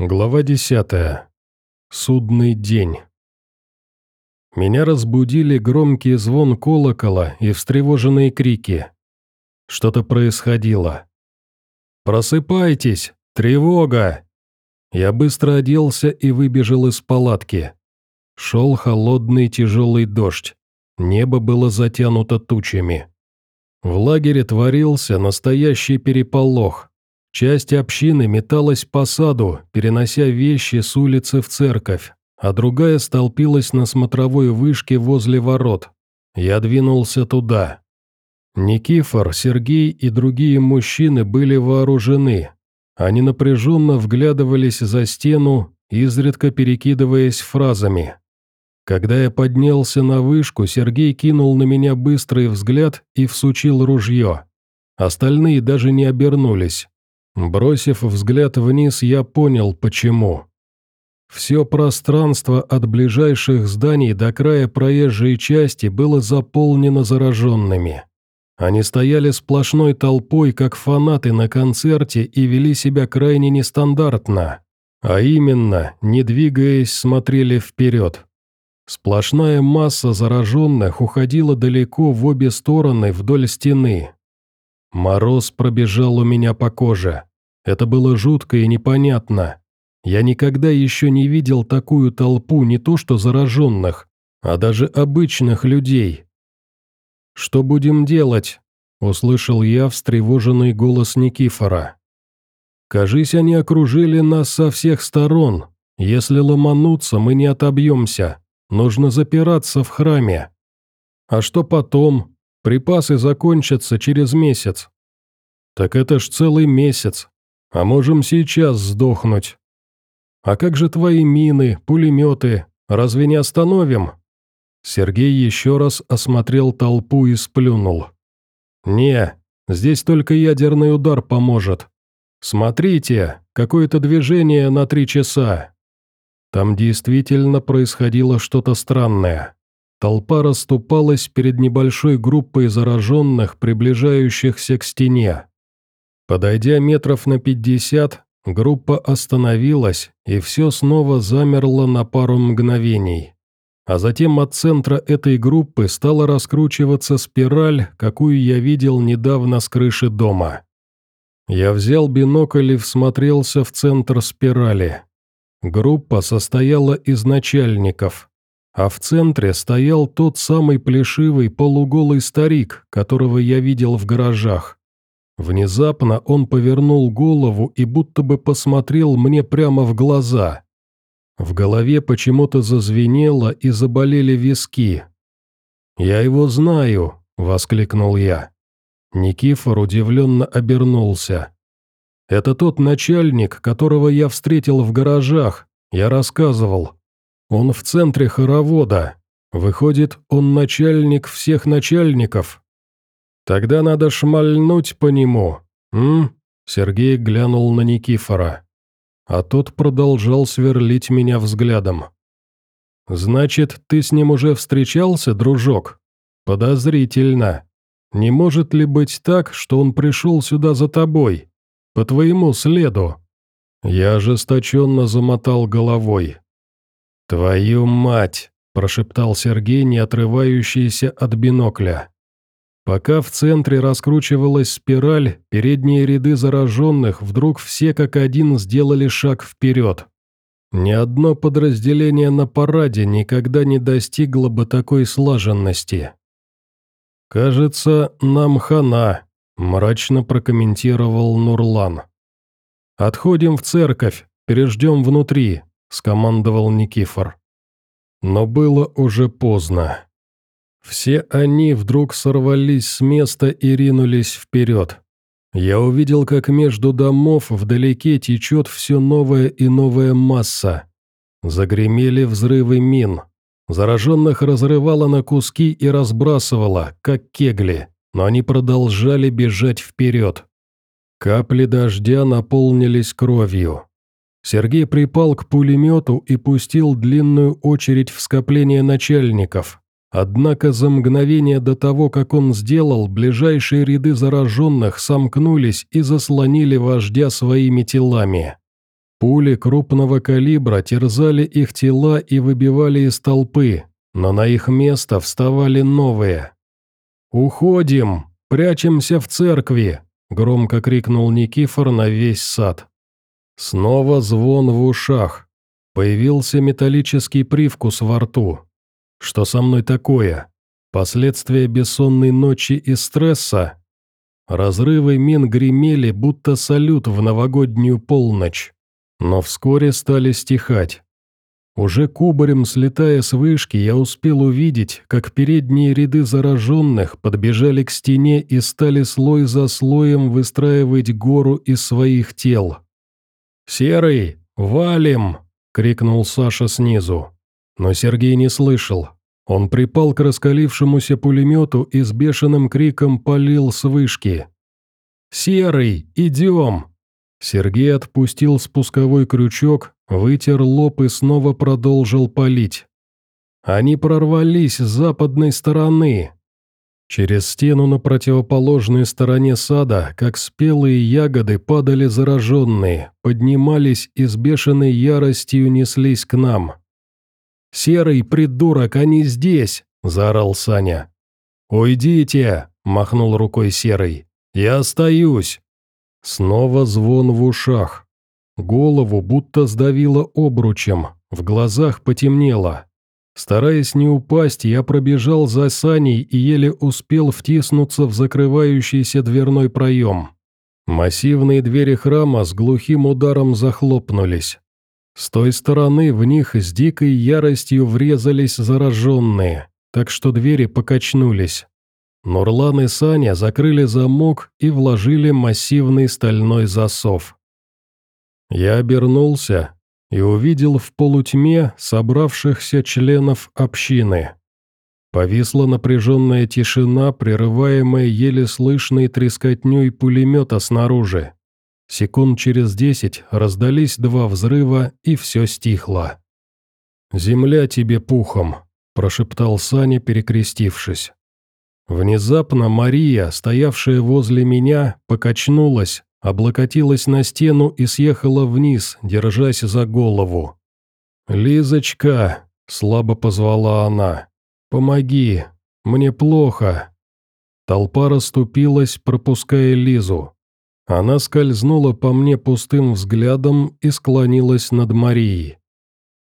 Глава 10. Судный день. Меня разбудили громкий звон колокола и встревоженные крики. Что-то происходило. «Просыпайтесь! Тревога!» Я быстро оделся и выбежал из палатки. Шел холодный тяжелый дождь. Небо было затянуто тучами. В лагере творился настоящий переполох. Часть общины металась по саду, перенося вещи с улицы в церковь, а другая столпилась на смотровой вышке возле ворот. Я двинулся туда. Никифор, Сергей и другие мужчины были вооружены. Они напряженно вглядывались за стену, изредка перекидываясь фразами. Когда я поднялся на вышку, Сергей кинул на меня быстрый взгляд и всучил ружье. Остальные даже не обернулись. Бросив взгляд вниз, я понял, почему. Все пространство от ближайших зданий до края проезжей части было заполнено зараженными. Они стояли сплошной толпой, как фанаты на концерте, и вели себя крайне нестандартно. А именно, не двигаясь, смотрели вперед. Сплошная масса зараженных уходила далеко в обе стороны вдоль стены. Мороз пробежал у меня по коже. Это было жутко и непонятно. Я никогда еще не видел такую толпу не то что зараженных, а даже обычных людей. «Что будем делать?» – услышал я встревоженный голос Никифора. «Кажись, они окружили нас со всех сторон. Если ломануться, мы не отобьемся. Нужно запираться в храме. А что потом? Припасы закончатся через месяц. Так это ж целый месяц а можем сейчас сдохнуть. А как же твои мины, пулеметы, разве не остановим?» Сергей еще раз осмотрел толпу и сплюнул. «Не, здесь только ядерный удар поможет. Смотрите, какое-то движение на три часа». Там действительно происходило что-то странное. Толпа расступалась перед небольшой группой зараженных, приближающихся к стене. Подойдя метров на пятьдесят, группа остановилась, и все снова замерло на пару мгновений. А затем от центра этой группы стала раскручиваться спираль, какую я видел недавно с крыши дома. Я взял бинокль и всмотрелся в центр спирали. Группа состояла из начальников, а в центре стоял тот самый плешивый полуголый старик, которого я видел в гаражах. Внезапно он повернул голову и будто бы посмотрел мне прямо в глаза. В голове почему-то зазвенело и заболели виски. «Я его знаю», — воскликнул я. Никифор удивленно обернулся. «Это тот начальник, которого я встретил в гаражах, я рассказывал. Он в центре хоровода. Выходит, он начальник всех начальников». «Тогда надо шмальнуть по нему, м?» Сергей глянул на Никифора. А тот продолжал сверлить меня взглядом. «Значит, ты с ним уже встречался, дружок? Подозрительно. Не может ли быть так, что он пришел сюда за тобой? По твоему следу?» Я ожесточенно замотал головой. «Твою мать!» – прошептал Сергей, не отрывающийся от бинокля. Пока в центре раскручивалась спираль, передние ряды зараженных вдруг все как один сделали шаг вперед. Ни одно подразделение на параде никогда не достигло бы такой слаженности. «Кажется, нам хана», – мрачно прокомментировал Нурлан. «Отходим в церковь, переждем внутри», – скомандовал Никифор. Но было уже поздно. Все они вдруг сорвались с места и ринулись вперед. Я увидел, как между домов вдалеке течет все новая и новая масса. Загремели взрывы мин. Зараженных разрывало на куски и разбрасывало, как кегли, но они продолжали бежать вперед. Капли дождя наполнились кровью. Сергей припал к пулемету и пустил длинную очередь в скопление начальников. Однако за мгновение до того, как он сделал, ближайшие ряды зараженных сомкнулись и заслонили вождя своими телами. Пули крупного калибра терзали их тела и выбивали из толпы, но на их место вставали новые. «Уходим! Прячемся в церкви!» – громко крикнул Никифор на весь сад. Снова звон в ушах. Появился металлический привкус во рту. Что со мной такое? Последствия бессонной ночи и стресса? Разрывы мин гремели, будто салют в новогоднюю полночь. Но вскоре стали стихать. Уже кубарем слетая с вышки, я успел увидеть, как передние ряды зараженных подбежали к стене и стали слой за слоем выстраивать гору из своих тел. «Серый, валим!» — крикнул Саша снизу. Но Сергей не слышал. Он припал к раскалившемуся пулемету и с бешеным криком полил с вышки. «Серый, идем!» Сергей отпустил спусковой крючок, вытер лоб и снова продолжил палить. Они прорвались с западной стороны. Через стену на противоположной стороне сада, как спелые ягоды, падали зараженные, поднимались и с бешеной яростью неслись к нам. «Серый придурок, они здесь!» – заорал Саня. «Уйдите!» – махнул рукой Серый. «Я остаюсь!» Снова звон в ушах. Голову будто сдавило обручем, в глазах потемнело. Стараясь не упасть, я пробежал за Саней и еле успел втиснуться в закрывающийся дверной проем. Массивные двери храма с глухим ударом захлопнулись. С той стороны в них с дикой яростью врезались зараженные, так что двери покачнулись. Нурлан и Саня закрыли замок и вложили массивный стальной засов. Я обернулся и увидел в полутьме собравшихся членов общины. Повисла напряженная тишина, прерываемая еле слышной трескотней пулемета снаружи. Секунд через десять раздались два взрыва, и все стихло. «Земля тебе пухом», – прошептал Саня, перекрестившись. Внезапно Мария, стоявшая возле меня, покачнулась, облокотилась на стену и съехала вниз, держась за голову. «Лизочка», — слабо позвала она, — «помоги, мне плохо». Толпа расступилась, пропуская Лизу. Она скользнула по мне пустым взглядом и склонилась над Марией.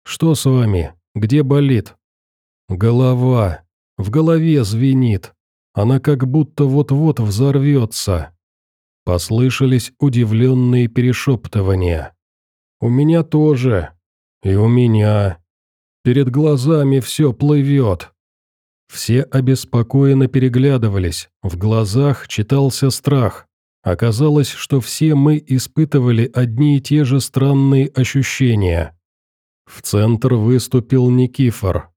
«Что с вами? Где болит?» «Голова. В голове звенит. Она как будто вот-вот взорвется. Послышались удивленные перешептывания. «У меня тоже. И у меня. Перед глазами все плывет». Все обеспокоенно переглядывались, в глазах читался страх. Оказалось, что все мы испытывали одни и те же странные ощущения. В центр выступил Никифор.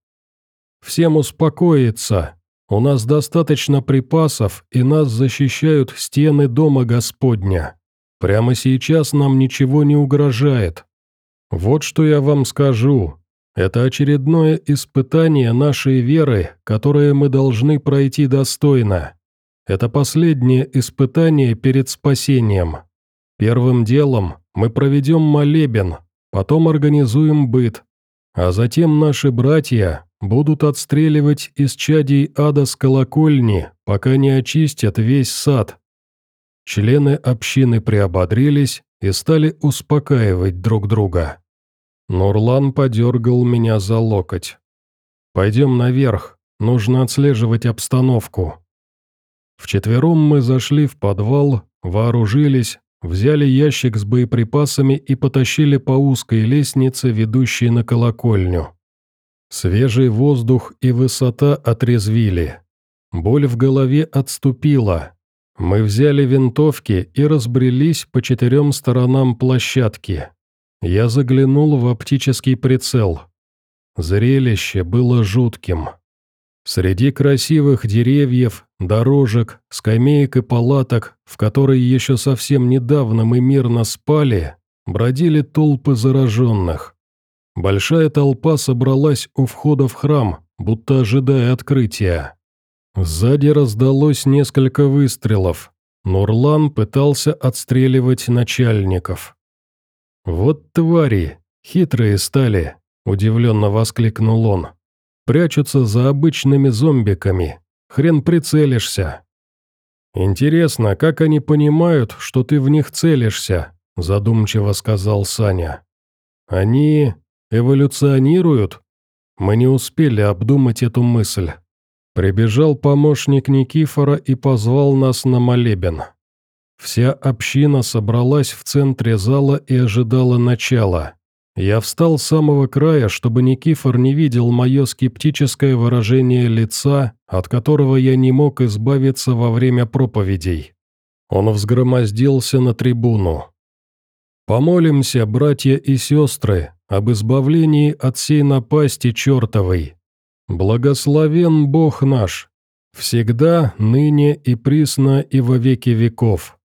«Всем успокоиться. У нас достаточно припасов, и нас защищают стены Дома Господня. Прямо сейчас нам ничего не угрожает. Вот что я вам скажу. Это очередное испытание нашей веры, которое мы должны пройти достойно. Это последнее испытание перед спасением. Первым делом мы проведем молебен, потом организуем быт, а затем наши братья, Будут отстреливать из чадей ада с колокольни, пока не очистят весь сад. Члены общины приободрились и стали успокаивать друг друга. Нурлан подергал меня за локоть. «Пойдем наверх, нужно отслеживать обстановку». Вчетвером мы зашли в подвал, вооружились, взяли ящик с боеприпасами и потащили по узкой лестнице, ведущей на колокольню. Свежий воздух и высота отрезвили. Боль в голове отступила. Мы взяли винтовки и разбрелись по четырем сторонам площадки. Я заглянул в оптический прицел. Зрелище было жутким. Среди красивых деревьев, дорожек, скамеек и палаток, в которые еще совсем недавно мы мирно спали, бродили толпы зараженных. Большая толпа собралась у входа в храм, будто ожидая открытия. Сзади раздалось несколько выстрелов. Нурлан пытался отстреливать начальников. «Вот твари, хитрые стали», – удивленно воскликнул он. «Прячутся за обычными зомбиками. Хрен прицелишься». «Интересно, как они понимают, что ты в них целишься?» – задумчиво сказал Саня. «Они эволюционируют?» Мы не успели обдумать эту мысль. Прибежал помощник Никифора и позвал нас на молебен. Вся община собралась в центре зала и ожидала начала. Я встал с самого края, чтобы Никифор не видел мое скептическое выражение лица, от которого я не мог избавиться во время проповедей. Он взгромоздился на трибуну. «Помолимся, братья и сестры, об избавлении от сей напасти чертовой. Благословен Бог наш, всегда, ныне и присно и во веки веков».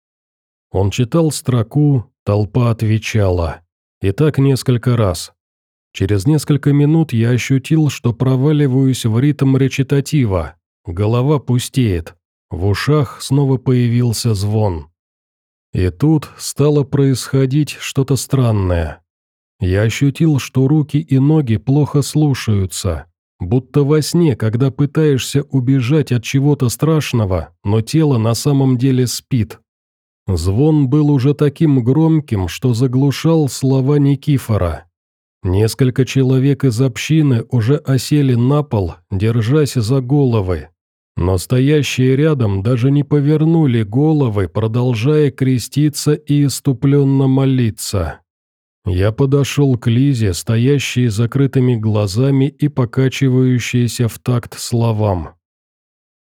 Он читал строку, толпа отвечала. И так несколько раз. Через несколько минут я ощутил, что проваливаюсь в ритм речитатива. Голова пустеет. В ушах снова появился звон. И тут стало происходить что-то странное. Я ощутил, что руки и ноги плохо слушаются, будто во сне, когда пытаешься убежать от чего-то страшного, но тело на самом деле спит. Звон был уже таким громким, что заглушал слова Никифора. Несколько человек из общины уже осели на пол, держась за головы. Но стоящие рядом даже не повернули головы, продолжая креститься и иступленно молиться. Я подошел к Лизе, стоящей закрытыми глазами и покачивающейся в такт словам.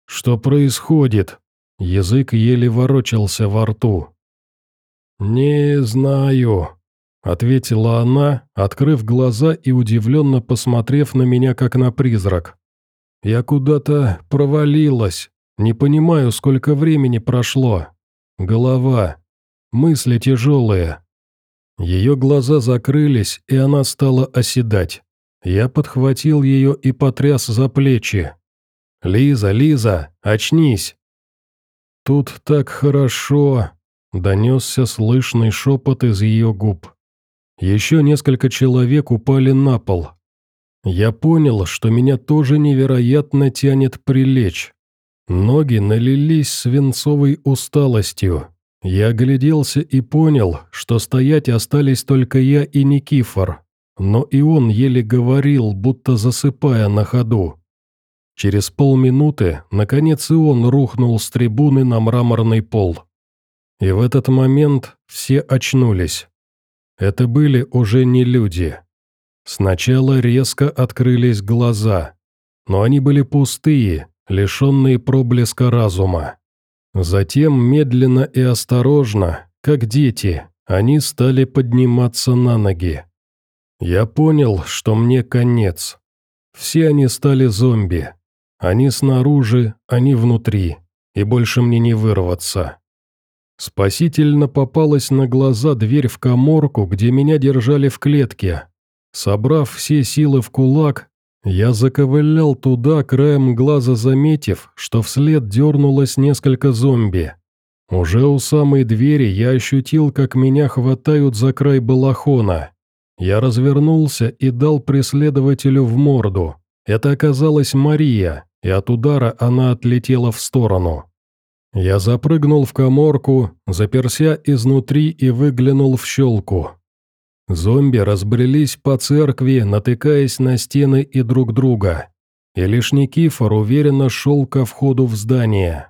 «Что происходит?» Язык еле ворочался во рту. «Не знаю», — ответила она, открыв глаза и удивленно посмотрев на меня, как на призрак. Я куда-то провалилась. Не понимаю, сколько времени прошло. Голова. Мысли тяжелые. Ее глаза закрылись, и она стала оседать. Я подхватил ее и потряс за плечи. «Лиза, Лиза, очнись!» «Тут так хорошо!» – донесся слышный шепот из ее губ. Еще несколько человек упали на пол, я понял, что меня тоже невероятно тянет прилечь. Ноги налились свинцовой усталостью. Я огляделся и понял, что стоять остались только я и Никифор, но и он еле говорил, будто засыпая на ходу. Через полминуты, наконец, и он рухнул с трибуны на мраморный пол. И в этот момент все очнулись. Это были уже не люди. Сначала резко открылись глаза, но они были пустые, лишенные проблеска разума. Затем медленно и осторожно, как дети, они стали подниматься на ноги. Я понял, что мне конец. Все они стали зомби. Они снаружи, они внутри, и больше мне не вырваться. Спасительно попалась на глаза дверь в коморку, где меня держали в клетке, Собрав все силы в кулак, я заковылял туда, краем глаза заметив, что вслед дернулось несколько зомби. Уже у самой двери я ощутил, как меня хватают за край балахона. Я развернулся и дал преследователю в морду. Это оказалась Мария, и от удара она отлетела в сторону. Я запрыгнул в коморку, заперся изнутри и выглянул в щелку. Зомби разбрелись по церкви, натыкаясь на стены и друг друга. И лишь Никифор уверенно шел ко входу в здание.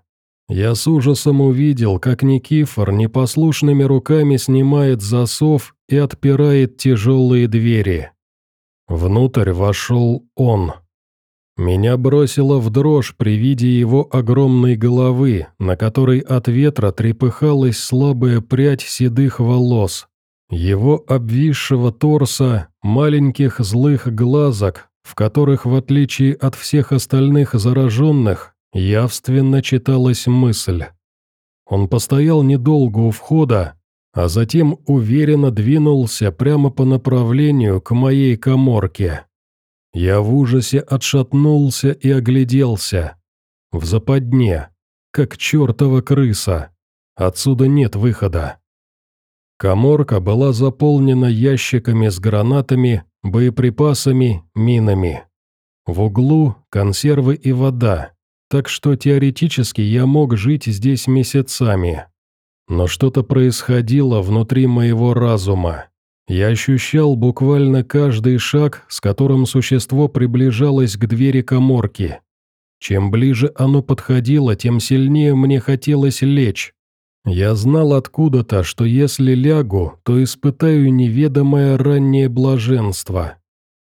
Я с ужасом увидел, как Никифор непослушными руками снимает засов и отпирает тяжелые двери. Внутрь вошел он. Меня бросило в дрожь при виде его огромной головы, на которой от ветра трепыхалась слабая прядь седых волос, его обвисшего торса, маленьких злых глазок, в которых, в отличие от всех остальных зараженных, явственно читалась мысль. Он постоял недолго у входа, а затем уверенно двинулся прямо по направлению к моей коморке. Я в ужасе отшатнулся и огляделся. В западне, как чертова крыса. Отсюда нет выхода. Коморка была заполнена ящиками с гранатами, боеприпасами, минами. В углу консервы и вода, так что теоретически я мог жить здесь месяцами. Но что-то происходило внутри моего разума. Я ощущал буквально каждый шаг, с которым существо приближалось к двери коморки. Чем ближе оно подходило, тем сильнее мне хотелось лечь. Я знал откуда-то, что если лягу, то испытаю неведомое раннее блаженство.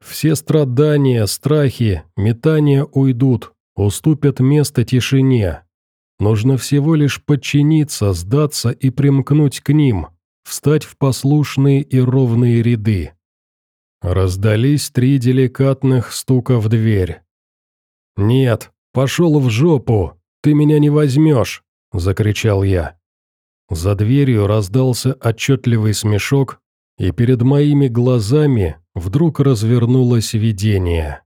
Все страдания, страхи, метания уйдут, уступят место тишине. Нужно всего лишь подчиниться, сдаться и примкнуть к ним, встать в послушные и ровные ряды. Раздались три деликатных стука в дверь. «Нет, пошел в жопу, ты меня не возьмешь!» – закричал я. За дверью раздался отчетливый смешок, и перед моими глазами вдруг развернулось видение.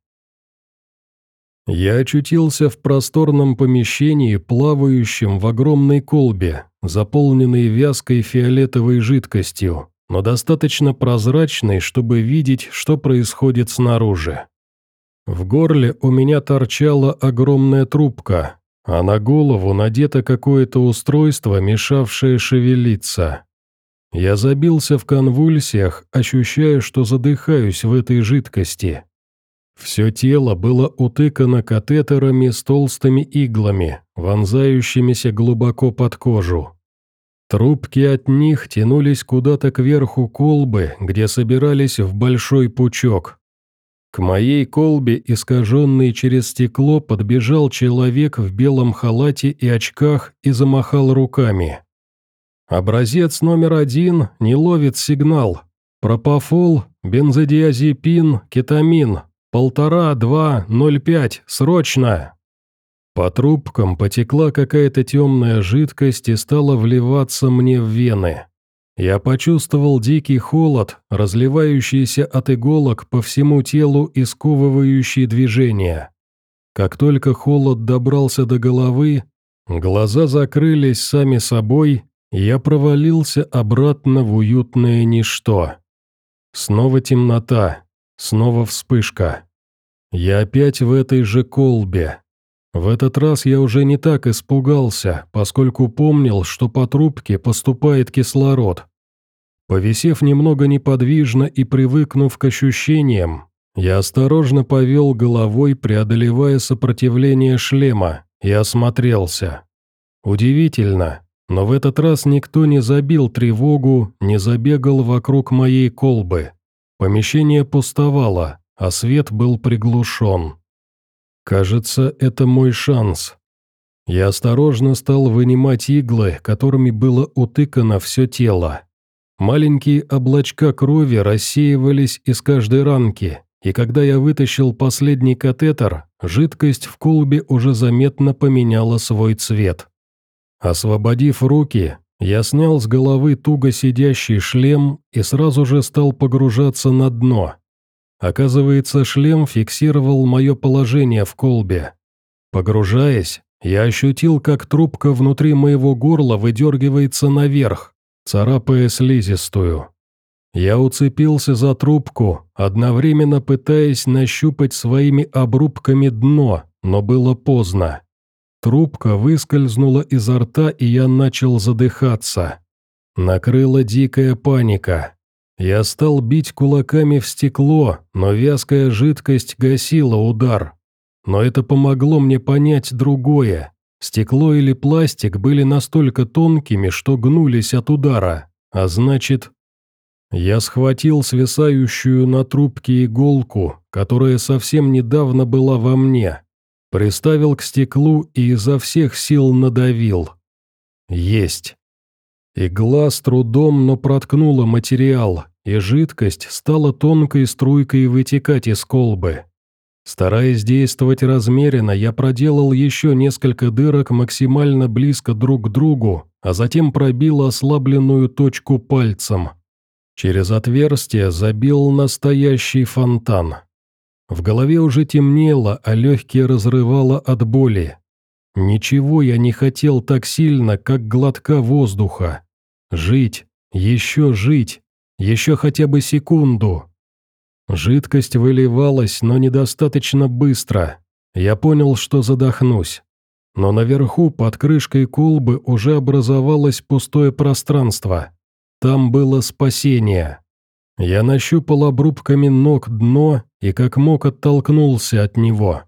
Я очутился в просторном помещении, плавающем в огромной колбе, заполненной вязкой фиолетовой жидкостью, но достаточно прозрачной, чтобы видеть, что происходит снаружи. В горле у меня торчала огромная трубка, а на голову надето какое-то устройство, мешавшее шевелиться. Я забился в конвульсиях, ощущая, что задыхаюсь в этой жидкости. Все тело было утыкано катетерами с толстыми иглами, вонзающимися глубоко под кожу. Трубки от них тянулись куда-то кверху колбы, где собирались в большой пучок. К моей колбе, искаженной через стекло, подбежал человек в белом халате и очках и замахал руками. Образец номер один не ловит сигнал. Пропофол, бензодиазепин, кетамин, «Полтора, два, ноль пять, срочно!» По трубкам потекла какая-то темная жидкость и стала вливаться мне в вены. Я почувствовал дикий холод, разливающийся от иголок по всему телу и сковывающий движения. Как только холод добрался до головы, глаза закрылись сами собой, я провалился обратно в уютное ничто. Снова темнота, Снова вспышка. Я опять в этой же колбе. В этот раз я уже не так испугался, поскольку помнил, что по трубке поступает кислород. Повисев немного неподвижно и привыкнув к ощущениям, я осторожно повел головой, преодолевая сопротивление шлема, и осмотрелся. Удивительно, но в этот раз никто не забил тревогу, не забегал вокруг моей колбы. Помещение пустовало, а свет был приглушен. Кажется, это мой шанс. Я осторожно стал вынимать иглы, которыми было утыкано все тело. Маленькие облачка крови рассеивались из каждой ранки, и когда я вытащил последний катетер, жидкость в колбе уже заметно поменяла свой цвет. Освободив руки, я снял с головы туго сидящий шлем и сразу же стал погружаться на дно. Оказывается, шлем фиксировал мое положение в колбе. Погружаясь, я ощутил, как трубка внутри моего горла выдергивается наверх, царапая слизистую. Я уцепился за трубку, одновременно пытаясь нащупать своими обрубками дно, но было поздно. Трубка выскользнула изо рта, и я начал задыхаться. Накрыла дикая паника. Я стал бить кулаками в стекло, но вязкая жидкость гасила удар. Но это помогло мне понять другое. Стекло или пластик были настолько тонкими, что гнулись от удара, а значит... Я схватил свисающую на трубке иголку, которая совсем недавно была во мне, Приставил к стеклу и изо всех сил надавил. Есть. Игла с трудом, но проткнула материал, и жидкость стала тонкой струйкой вытекать из колбы. Стараясь действовать размеренно, я проделал еще несколько дырок максимально близко друг к другу, а затем пробил ослабленную точку пальцем. Через отверстие забил настоящий фонтан. В голове уже темнело, а легкие разрывало от боли. Ничего я не хотел так сильно, как глотка воздуха. Жить, еще жить, еще хотя бы секунду. Жидкость выливалась, но недостаточно быстро. Я понял, что задохнусь. Но наверху, под крышкой колбы, уже образовалось пустое пространство. Там было спасение. Я нащупал обрубками ног дно и как мог оттолкнулся от него.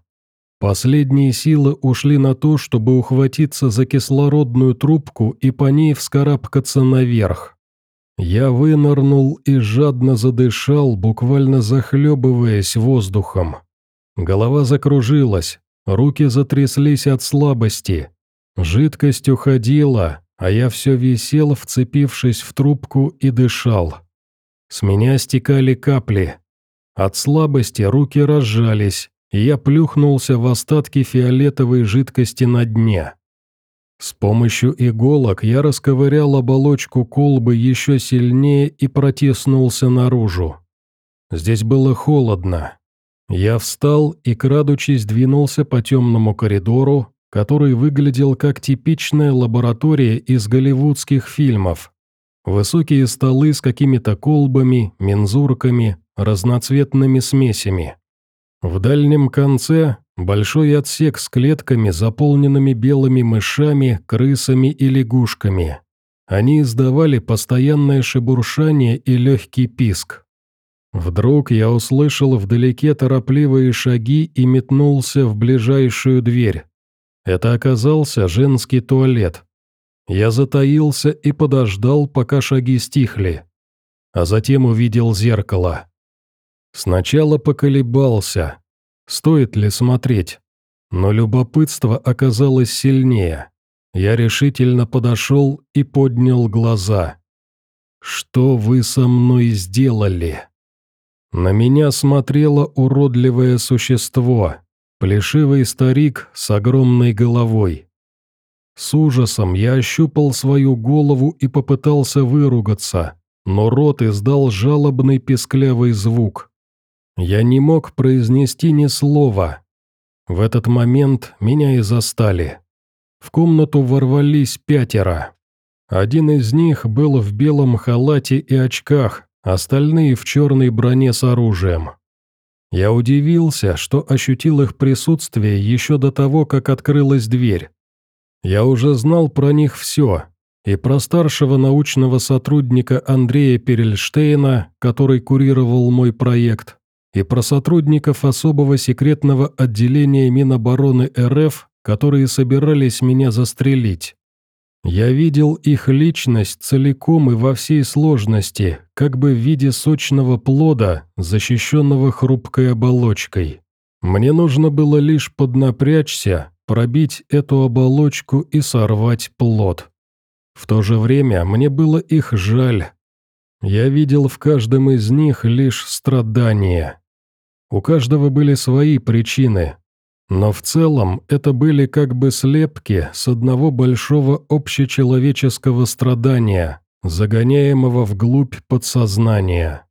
Последние силы ушли на то, чтобы ухватиться за кислородную трубку и по ней вскарабкаться наверх. Я вынырнул и жадно задышал, буквально захлебываясь воздухом. Голова закружилась, руки затряслись от слабости. Жидкость уходила, а я все висел, вцепившись в трубку и дышал. С меня стекали капли. От слабости руки разжались, и я плюхнулся в остатки фиолетовой жидкости на дне. С помощью иголок я расковырял оболочку колбы еще сильнее и протиснулся наружу. Здесь было холодно. Я встал и, крадучись, двинулся по темному коридору, который выглядел как типичная лаборатория из голливудских фильмов. Высокие столы с какими-то колбами, мензурками, разноцветными смесями. В дальнем конце большой отсек с клетками, заполненными белыми мышами, крысами и лягушками. Они издавали постоянное шебуршание и легкий писк. Вдруг я услышал вдалеке торопливые шаги и метнулся в ближайшую дверь. Это оказался женский туалет. Я затаился и подождал, пока шаги стихли. А затем увидел зеркало. Сначала поколебался, стоит ли смотреть, но любопытство оказалось сильнее. Я решительно подошел и поднял глаза. «Что вы со мной сделали?» На меня смотрело уродливое существо, плешивый старик с огромной головой. С ужасом я ощупал свою голову и попытался выругаться, но рот издал жалобный песклявый звук. Я не мог произнести ни слова. В этот момент меня и застали. В комнату ворвались пятеро. Один из них был в белом халате и очках, остальные в черной броне с оружием. Я удивился, что ощутил их присутствие еще до того, как открылась дверь. Я уже знал про них все, и про старшего научного сотрудника Андрея Перельштейна, который курировал мой проект, и про сотрудников особого секретного отделения Минобороны РФ, которые собирались меня застрелить. Я видел их личность целиком и во всей сложности, как бы в виде сочного плода, защищенного хрупкой оболочкой. Мне нужно было лишь поднапрячься, пробить эту оболочку и сорвать плод. В то же время мне было их жаль. Я видел в каждом из них лишь страдания. У каждого были свои причины, но в целом это были как бы слепки с одного большого общечеловеческого страдания, загоняемого вглубь подсознания.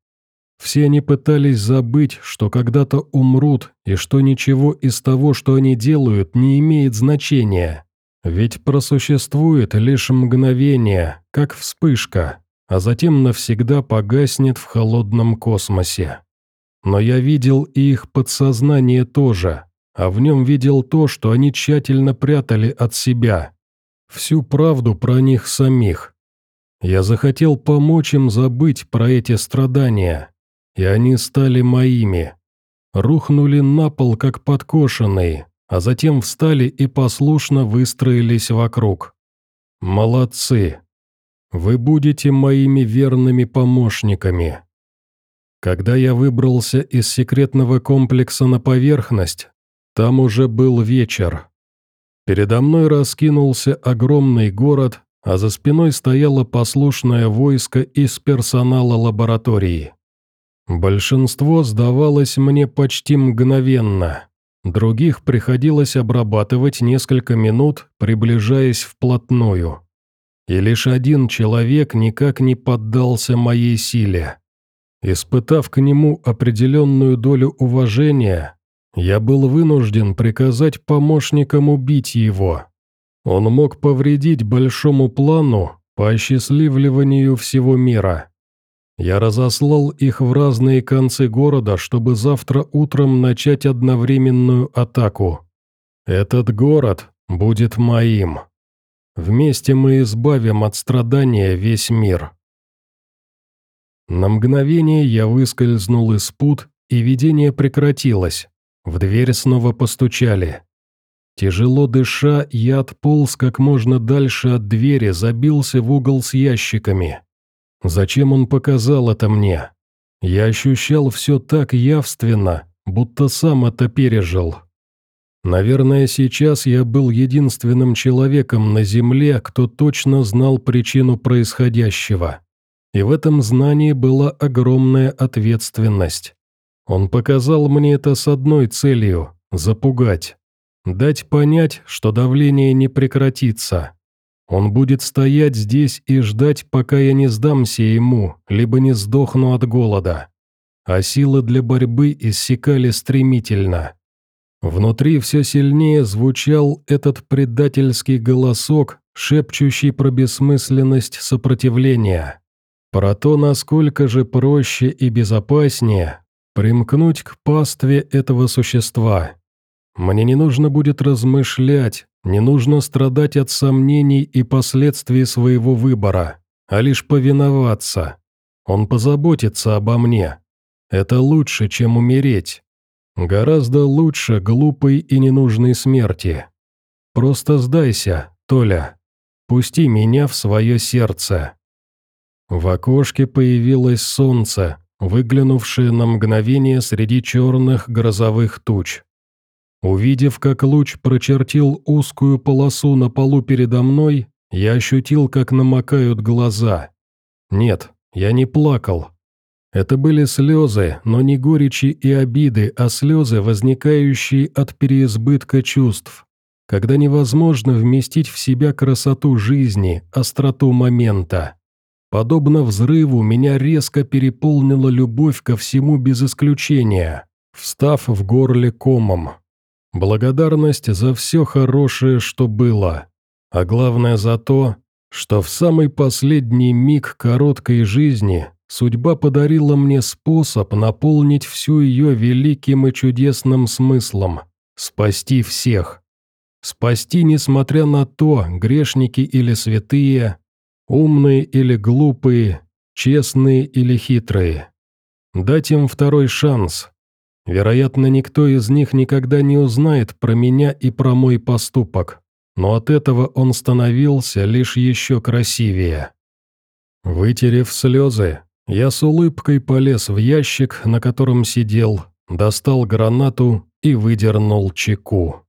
Все они пытались забыть, что когда-то умрут, и что ничего из того, что они делают, не имеет значения. Ведь просуществует лишь мгновение, как вспышка, а затем навсегда погаснет в холодном космосе. Но я видел и их подсознание тоже, а в нем видел то, что они тщательно прятали от себя. Всю правду про них самих. Я захотел помочь им забыть про эти страдания, и они стали моими. Рухнули на пол, как подкошенные, а затем встали и послушно выстроились вокруг. Молодцы. Вы будете моими верными помощниками. Когда я выбрался из секретного комплекса на поверхность, там уже был вечер. Передо мной раскинулся огромный город, а за спиной стояло послушное войско из персонала лаборатории. Большинство сдавалось мне почти мгновенно. Других приходилось обрабатывать несколько минут, приближаясь вплотную. И лишь один человек никак не поддался моей силе. Испытав к нему определенную долю уважения, я был вынужден приказать помощникам убить его. Он мог повредить большому плану, по осчастливливанию всего мира. Я разослал их в разные концы города, чтобы завтра утром начать одновременную атаку. Этот город будет моим. Вместе мы избавим от страдания весь мир. На мгновение я выскользнул из пут, и видение прекратилось. В дверь снова постучали. Тяжело дыша, я отполз как можно дальше от двери, забился в угол с ящиками. Зачем он показал это мне? Я ощущал все так явственно, будто сам это пережил. Наверное, сейчас я был единственным человеком на Земле, кто точно знал причину происходящего. И в этом знании была огромная ответственность. Он показал мне это с одной целью – запугать. Дать понять, что давление не прекратится. Он будет стоять здесь и ждать, пока я не сдамся ему, либо не сдохну от голода. А силы для борьбы иссякали стремительно. Внутри все сильнее звучал этот предательский голосок, шепчущий про бессмысленность сопротивления. Про то, насколько же проще и безопаснее примкнуть к пастве этого существа. Мне не нужно будет размышлять, не нужно страдать от сомнений и последствий своего выбора, а лишь повиноваться. Он позаботится обо мне. Это лучше, чем умереть. Гораздо лучше глупой и ненужной смерти. Просто сдайся, Толя. Пусти меня в свое сердце. В окошке появилось солнце, выглянувшее на мгновение среди черных грозовых туч. Увидев, как луч прочертил узкую полосу на полу передо мной, я ощутил, как намокают глаза. Нет, я не плакал. Это были слезы, но не горечи и обиды, а слезы, возникающие от переизбытка чувств, когда невозможно вместить в себя красоту жизни, остроту момента. Подобно взрыву, меня резко переполнила любовь ко всему без исключения, встав в горле комом. Благодарность за все хорошее, что было, а главное за то, что в самый последний миг короткой жизни судьба подарила мне способ наполнить всю ее великим и чудесным смыслом – спасти всех. Спасти, несмотря на то, грешники или святые, умные или глупые, честные или хитрые. Дать им второй шанс – Вероятно, никто из них никогда не узнает про меня и про мой поступок, но от этого он становился лишь еще красивее. Вытерев слезы, я с улыбкой полез в ящик, на котором сидел, достал гранату и выдернул чеку.